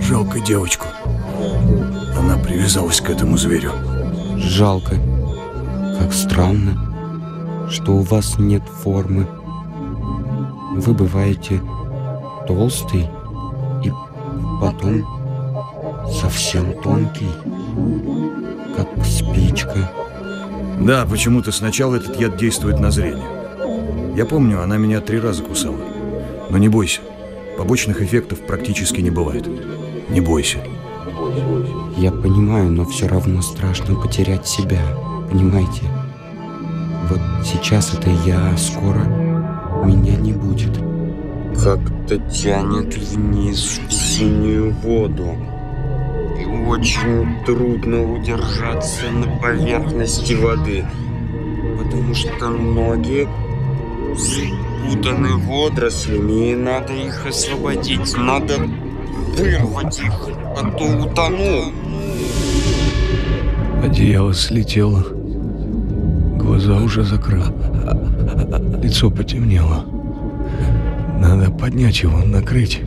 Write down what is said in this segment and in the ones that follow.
Жалко девочку. Она привязалась к этому зверю. Жалко. Как странно, что у вас нет формы. Вы бываете толстый и потом совсем тонкий, как спичка. Да, почему-то сначала этот яд действует на зрение. Я помню, она меня три раза кусала. Но не бойся, побочных эффектов практически не бывает. Не бойся. Я понимаю, но все равно страшно потерять себя, понимаете? Вот сейчас это я, а скоро меня не будет. Как-то тянет вниз в синюю воду. И очень трудно удержаться на поверхности воды, потому что ноги спутаны водорослями, и надо их освободить, надо вырвать их, а то утону. Одеяло слетело, глаза уже закрыл, лицо потемнело. Надо поднять его, накрыть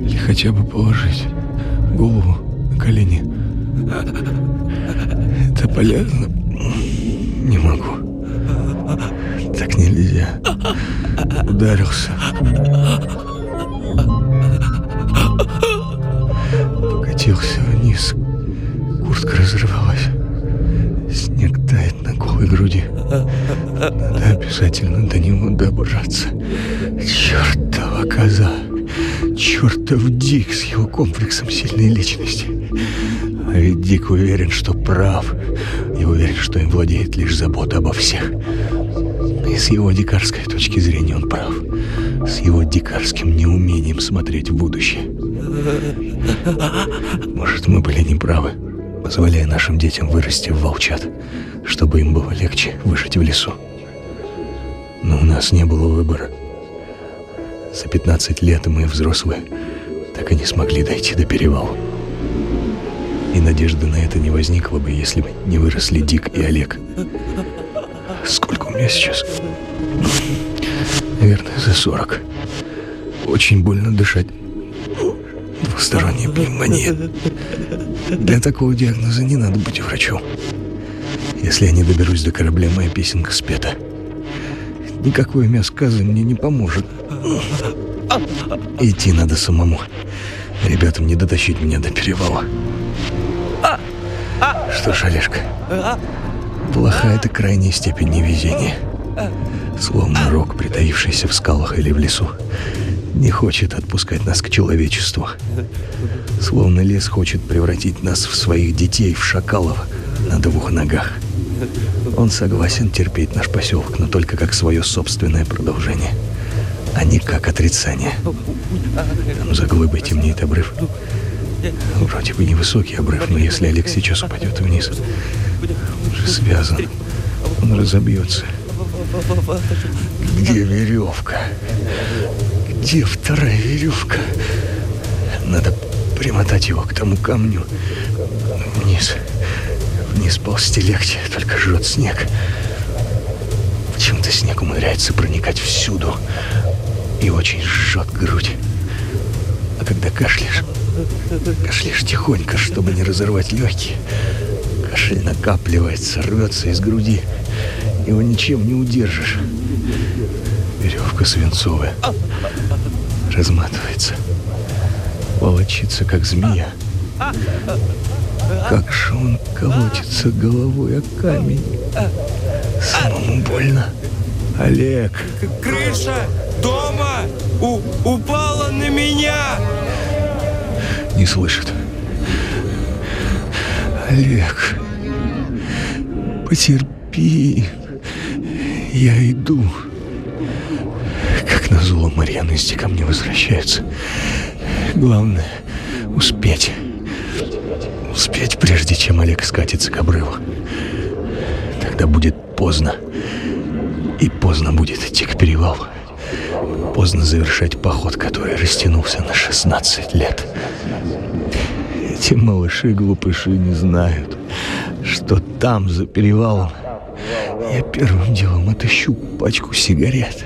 или хотя бы положить голову на колени. Это полезно? Не могу. Так нельзя. Ударился. Покатился вниз. Куртка разрывалась. Снег тает на голой груди. Надо обязательно до него добраться. Чертова коза. Чертов Дик с его комплексом сильной личности. А ведь Дик уверен, что прав. И уверен, что им владеет лишь забота обо всех. С его дикарской точки зрения он прав. С его дикарским неумением смотреть в будущее. Может, мы были неправы, позволяя нашим детям вырасти в волчат, чтобы им было легче выжить в лесу. Но у нас не было выбора. За 15 лет мы, взрослые, так и не смогли дойти до перевала. И надежды на это не возникло бы, если бы не выросли Дик и Олег. Сколько у меня сейчас? Наверное, за 40. Очень больно дышать. Двусторонняя пневмония. Для такого диагноза не надо быть врачом. Если я не доберусь до корабля, моя песенка спета. Никакое мясказы мне не поможет. Идти надо самому. Ребятам не дотащить меня до перевала. Что ж, Олежка, плохая это крайняя степень невезения. Словно рог, притаившийся в скалах или в лесу, не хочет отпускать нас к человечеству. Словно лес хочет превратить нас в своих детей, в шакалов на двух ногах. Он согласен терпеть наш поселок, но только как свое собственное продолжение, а не как отрицание. Там за глыбой темнеет обрыв. Вроде бы невысокий обрыв, но если Олег сейчас упадет вниз, он же связан, он разобьется. Где веревка? Где вторая веревка? Надо примотать его к тому камню. Вниз. Вниз ползти легче, только жжет снег. Почему-то снег умудряется проникать всюду. И очень жжет грудь. А когда кашляешь, кашляешь тихонько, чтобы не разорвать легкие. Кашель накапливается, рвется из груди. Его ничем не удержишь. Веревка свинцовая. Разматывается. Волочится, как змея. Как же он колотится головой о камень. Самому больно. Олег. Крыша дома у упала на меня. Не слышит. Олег. Потерпи. Я иду. Как назло, Марьяна из ко мне возвращается. Главное — успеть. Успеть, прежде чем Олег скатится к обрыву. Тогда будет поздно. И поздно будет идти к перевалу. Поздно завершать поход, который растянулся на 16 лет. Эти малыши-глупыши не знают, что там, за перевалом, я первым делом отыщу пачку сигарет.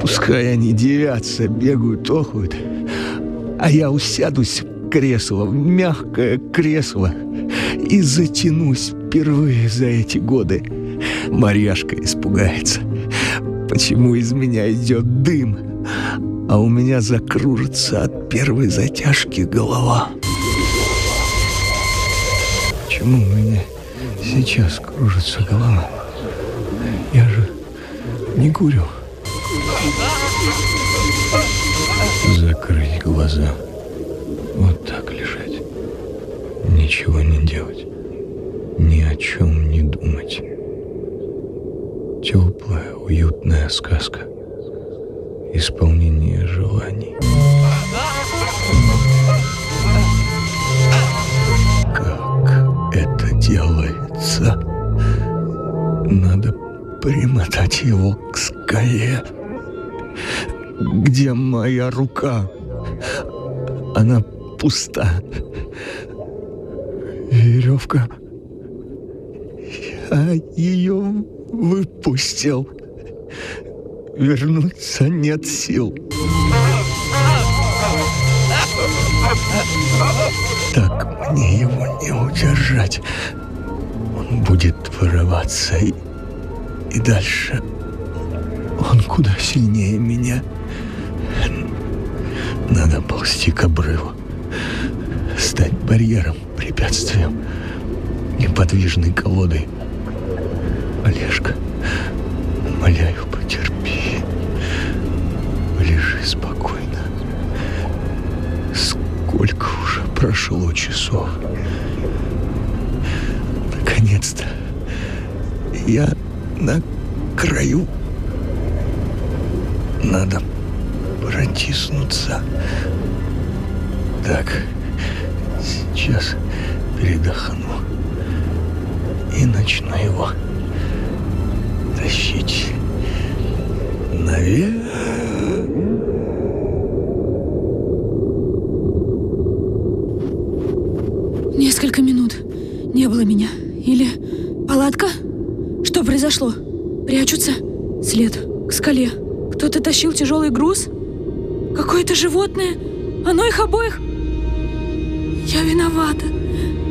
Пускай они девятся, бегают, охуют. а я усядусь в кресло, в мягкое кресло, и затянусь впервые за эти годы. Марьяшка испугается. Почему из меня идет дым, а у меня закружится от первой затяжки голова? Почему у меня сейчас кружится голова? Не курю. Закрыть глаза. Вот так лежать. Ничего не делать. Ни о чем не думать. Теплая, уютная сказка. Исполнение желаний. Как это делается? Надо примотать его к скале. Где моя рука? Она пуста. Веревка. Я ее выпустил. Вернуться нет сил. Так мне его не удержать. Он будет вырываться и, и дальше. Он куда сильнее меня. Надо ползти к обрыву. Стать барьером, препятствием, неподвижной колодой. Олежка, умоляю, потерпи. Лежи спокойно. Сколько уже прошло часов. Наконец-то я на краю. Надо протиснуться. Так, сейчас передохну и начну его тащить наверх. Несколько минут не было меня. Или палатка? Произошло? Прячутся? След к скале. Кто-то тащил тяжелый груз? Какое-то животное? Оно их обоих? Я виновата.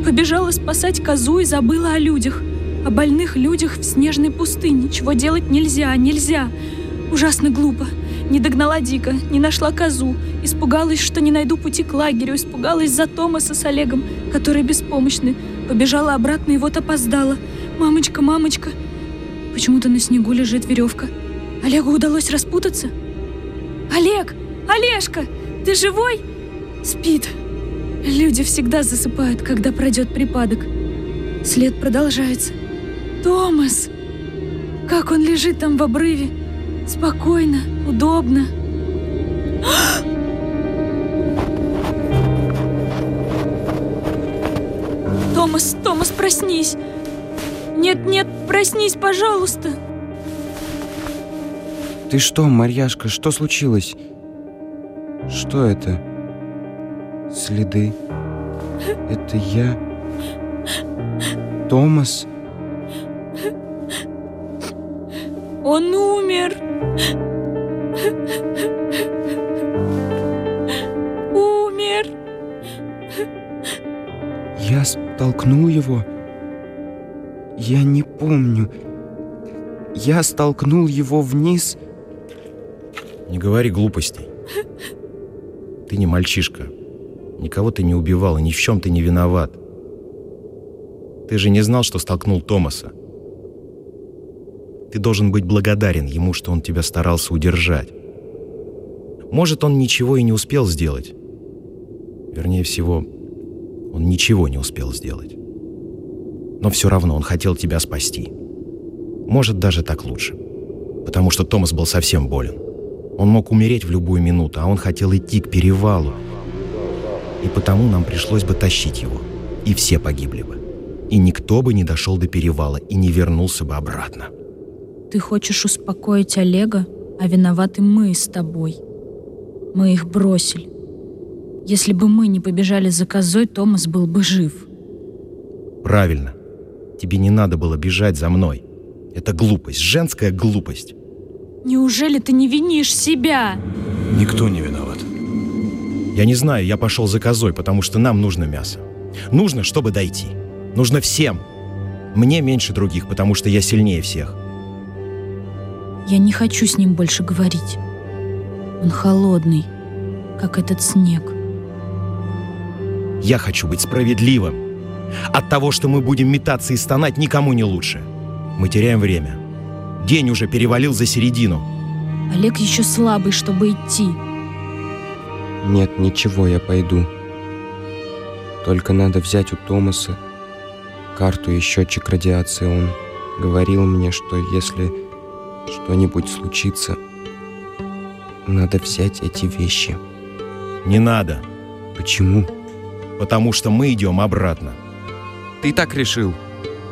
Побежала спасать козу и забыла о людях. О больных людях в снежной пустыне. Чего делать нельзя, нельзя. Ужасно глупо. Не догнала Дика, не нашла козу. Испугалась, что не найду пути к лагерю. Испугалась за Томаса с Олегом, которые беспомощны. Побежала обратно и вот опоздала. Мамочка, мамочка. Почему-то на снегу лежит веревка. Олегу удалось распутаться? Олег! Олежка! Ты живой? Спит. Люди всегда засыпают, когда пройдет припадок. След продолжается. Томас! Как он лежит там в обрыве. Спокойно, удобно. Томас, Томас, проснись! Нет, нет, проснись, пожалуйста! Ты что, Марьяшка, что случилось? Что это? Следы? Это я? Томас? Он умер! Умер! Я столкнул его? Я не помню. Я столкнул его вниз? Не говори глупостей. Ты не мальчишка. Никого ты не убивал, и ни в чем ты не виноват. Ты же не знал, что столкнул Томаса. Ты должен быть благодарен ему, что он тебя старался удержать. Может, он ничего и не успел сделать. Вернее всего, он ничего не успел сделать. Но все равно он хотел тебя спасти. Может, даже так лучше. Потому что Томас был совсем болен. Он мог умереть в любую минуту, а он хотел идти к перевалу. И потому нам пришлось бы тащить его. И все погибли бы. И никто бы не дошел до перевала и не вернулся бы обратно. Ты хочешь успокоить Олега, а виноваты мы с тобой. Мы их бросили. Если бы мы не побежали за козой, Томас был бы жив. Правильно. Тебе не надо было бежать за мной. Это глупость, женская глупость. Неужели ты не винишь себя? Никто не виноват. Я не знаю, я пошел за козой, потому что нам нужно мясо. Нужно, чтобы дойти. Нужно всем. Мне меньше других, потому что я сильнее всех. Я не хочу с ним больше говорить. Он холодный, как этот снег. Я хочу быть справедливым. От того, что мы будем метаться и стонать, никому не лучше. Мы теряем время. День уже перевалил за середину. Олег еще слабый, чтобы идти. Нет, ничего, я пойду. Только надо взять у Томаса карту и счетчик радиации. Он говорил мне, что если что-нибудь случится, надо взять эти вещи. Не надо, Почему? потому что мы идем обратно. Ты так решил?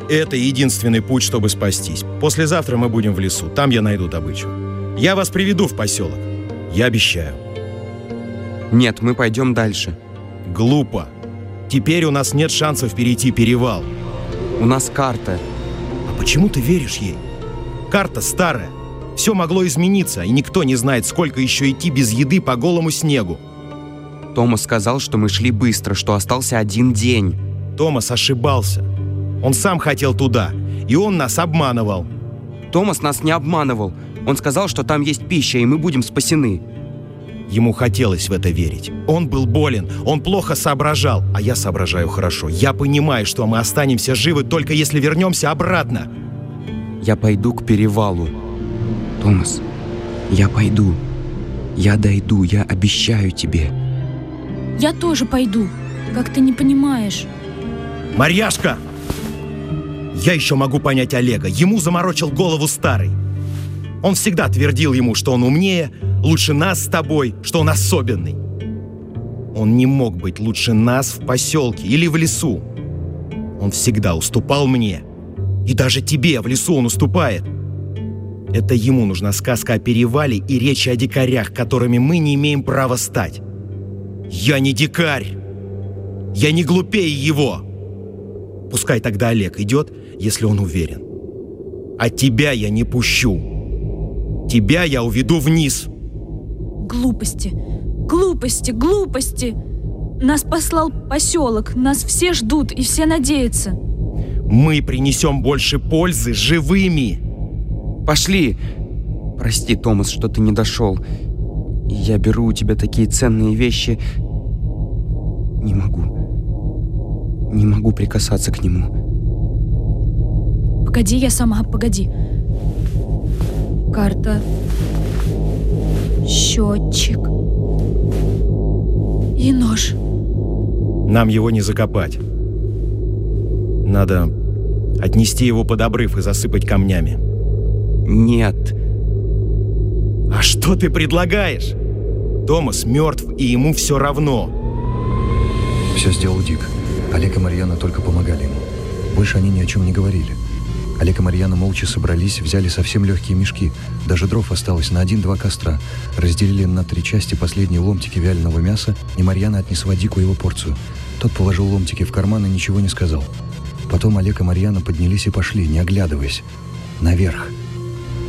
Это единственный путь, чтобы спастись. Послезавтра мы будем в лесу. Там я найду добычу. Я вас приведу в поселок. Я обещаю. Нет, мы пойдем дальше. Глупо. Теперь у нас нет шансов перейти перевал. У нас карта. А почему ты веришь ей? Карта старая. Все могло измениться, и никто не знает, сколько еще идти без еды по голому снегу. Томас сказал, что мы шли быстро, что остался один день. Томас ошибался. Он сам хотел туда, и он нас обманывал. Томас нас не обманывал. Он сказал, что там есть пища, и мы будем спасены. Ему хотелось в это верить. Он был болен, он плохо соображал, а я соображаю хорошо. Я понимаю, что мы останемся живы только если вернемся обратно. Я пойду к перевалу. Томас, я пойду. Я дойду, я обещаю тебе. Я тоже пойду, как ты не понимаешь. Марьяшка! Я еще могу понять Олега. Ему заморочил голову старый. Он всегда твердил ему, что он умнее, лучше нас с тобой, что он особенный. Он не мог быть лучше нас в поселке или в лесу. Он всегда уступал мне. И даже тебе в лесу он уступает. Это ему нужна сказка о перевале и речи о дикарях, которыми мы не имеем права стать. Я не дикарь. Я не глупее его. Пускай тогда Олег идет, если он уверен. А тебя я не пущу. Тебя я уведу вниз. Глупости, глупости, глупости. Нас послал поселок, нас все ждут и все надеются. Мы принесем больше пользы живыми. Пошли! Прости, Томас, что ты не дошел. Я беру у тебя такие ценные вещи. Не могу. Не могу прикасаться к нему. Погоди, я сама, погоди. Карта. Счетчик. И нож. Нам его не закопать. Надо отнести его под обрыв и засыпать камнями. Нет. А что ты предлагаешь? Томас мертв, и ему все равно. Все сделал Дик. Олег и Марьяна только помогали ему. Больше они ни о чем не говорили. Олег и Марьяна молча собрались, взяли совсем легкие мешки. Даже дров осталось на один-два костра. Разделили на три части последние ломтики вяленого мяса, и Марьяна отнесла Дику его порцию. Тот положил ломтики в карман и ничего не сказал. Потом Олег и Марьяна поднялись и пошли, не оглядываясь, наверх,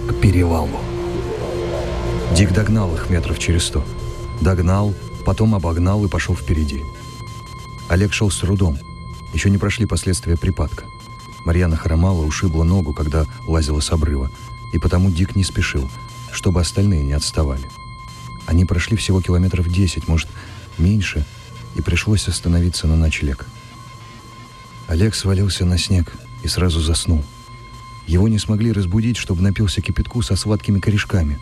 к перевалу. Дик догнал их метров через сто. Догнал, потом обогнал и пошел впереди. Олег шел с трудом. Еще не прошли последствия припадка. Марьяна хромала, ушибла ногу, когда лазила с обрыва, и потому Дик не спешил, чтобы остальные не отставали. Они прошли всего километров 10, может, меньше, и пришлось остановиться на ночлег. Олег свалился на снег и сразу заснул. Его не смогли разбудить, чтобы напился кипятку со сладкими корешками.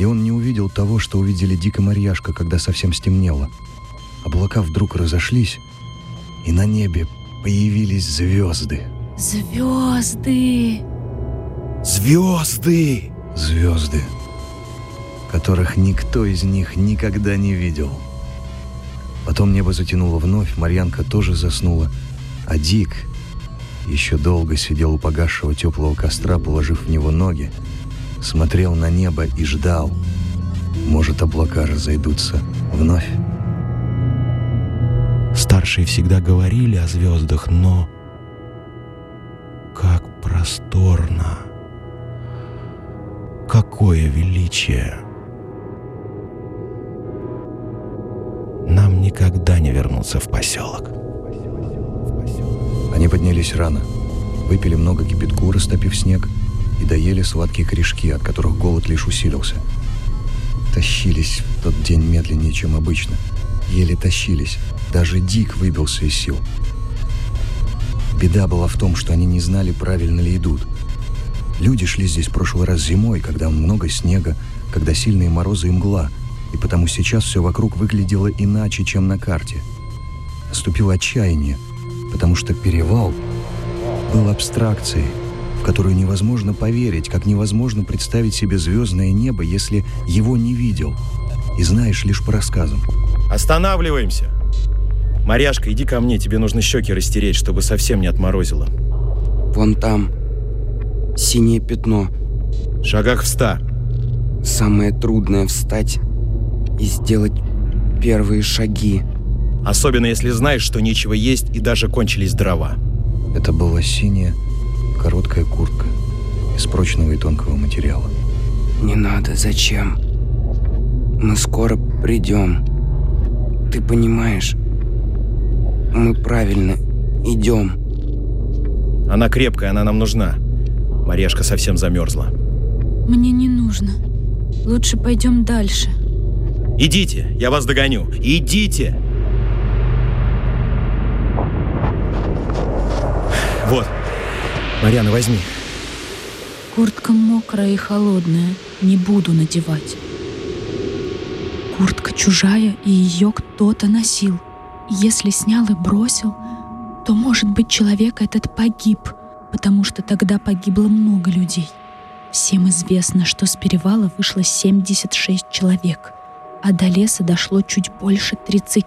И он не увидел того, что увидели Дик и Марьяшка, когда совсем стемнело. Облака вдруг разошлись, и на небе появились звезды. Звезды. Звезды! Звезды, которых никто из них никогда не видел. Потом небо затянуло вновь, Марьянка тоже заснула, а Дик еще долго сидел у погасшего теплого костра, положив в него ноги, смотрел на небо и ждал. Может, облака разойдутся вновь. Старшие всегда говорили о звездах, но... Как просторно! Какое величие! никогда не вернутся в поселок. Они поднялись рано, выпили много кипятку, растопив снег, и доели сладкие корешки, от которых голод лишь усилился. Тащились в тот день медленнее, чем обычно. Еле тащились. Даже Дик выбился из сил. Беда была в том, что они не знали, правильно ли идут. Люди шли здесь в прошлый раз зимой, когда много снега, когда сильные морозы и мгла, и потому сейчас все вокруг выглядело иначе, чем на карте. Наступило отчаяние, потому что перевал был абстракцией, в которую невозможно поверить, как невозможно представить себе звездное небо, если его не видел и знаешь лишь по рассказам. Останавливаемся! Маряшка, иди ко мне, тебе нужно щеки растереть, чтобы совсем не отморозило. Вон там. Синее пятно. В шагах в ста. Самое трудное встать и сделать первые шаги. Особенно если знаешь, что нечего есть и даже кончились дрова. Это была синяя, короткая куртка из прочного и тонкого материала. Не надо, зачем? Мы скоро придем. Ты понимаешь? Мы правильно идем. Она крепкая, она нам нужна. Марешка совсем замерзла. Мне не нужно. Лучше пойдем дальше. Идите, я вас догоню. Идите! Вот. Марьяна, возьми. Куртка мокрая и холодная. Не буду надевать. Куртка чужая, и ее кто-то носил. Если снял и бросил, то, может быть, человек этот погиб, потому что тогда погибло много людей. Всем известно, что с перевала вышло 76 человек, а до леса дошло чуть больше 30.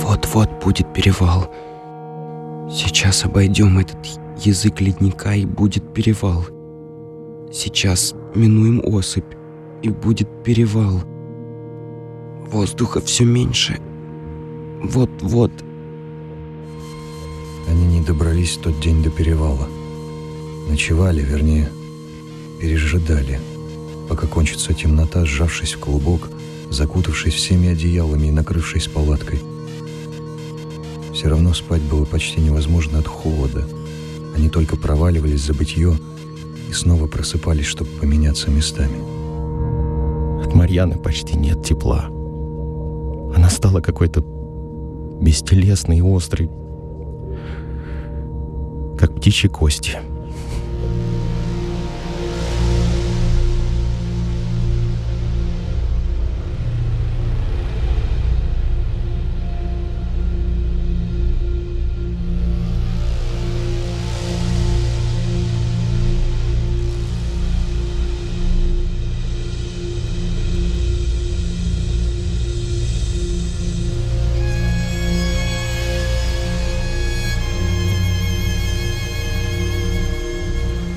Вот-вот будет перевал. Сейчас обойдем этот язык ледника и будет перевал. Сейчас минуем осыпь и будет перевал. Воздуха все меньше. Вот-вот. Они не добрались в тот день до перевала. Ночевали, вернее, пережидали, пока кончится темнота, сжавшись в клубок, закутавшись всеми одеялами и накрывшись палаткой. Все равно спать было почти невозможно от холода. Они только проваливались за бытие и снова просыпались, чтобы поменяться местами. От Марьяны почти нет тепла. Она стала какой-то бестелесной и острой, как птичьи кости.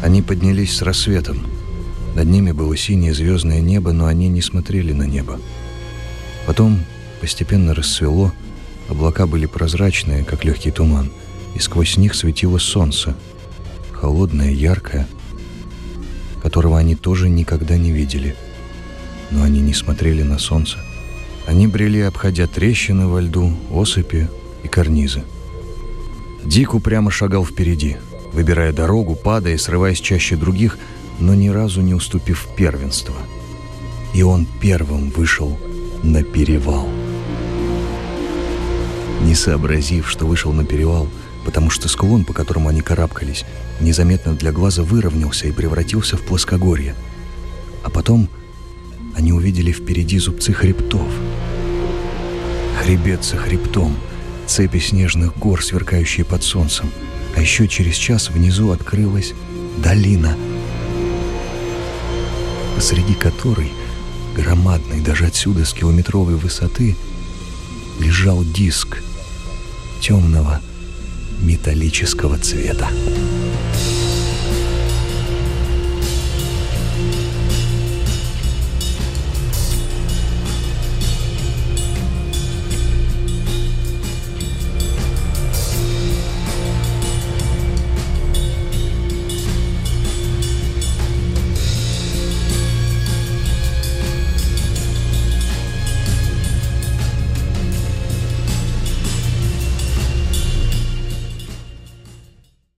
Они поднялись с рассветом. Над ними было синее звездное небо, но они не смотрели на небо. Потом постепенно расцвело, облака были прозрачные, как легкий туман, и сквозь них светило солнце, холодное, яркое, которого они тоже никогда не видели. Но они не смотрели на солнце. Они брели, обходя трещины во льду, осыпи и карнизы. Дику прямо шагал впереди — выбирая дорогу, падая, срываясь чаще других, но ни разу не уступив первенство. И он первым вышел на перевал. Не сообразив, что вышел на перевал, потому что склон, по которому они карабкались, незаметно для глаза выровнялся и превратился в плоскогорье. А потом они увидели впереди зубцы хребтов. Хребет за хребтом, цепи снежных гор, сверкающие под солнцем — а еще через час внизу открылась долина, посреди которой, громадный даже отсюда с километровой высоты, лежал диск темного металлического цвета.